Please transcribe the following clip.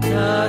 な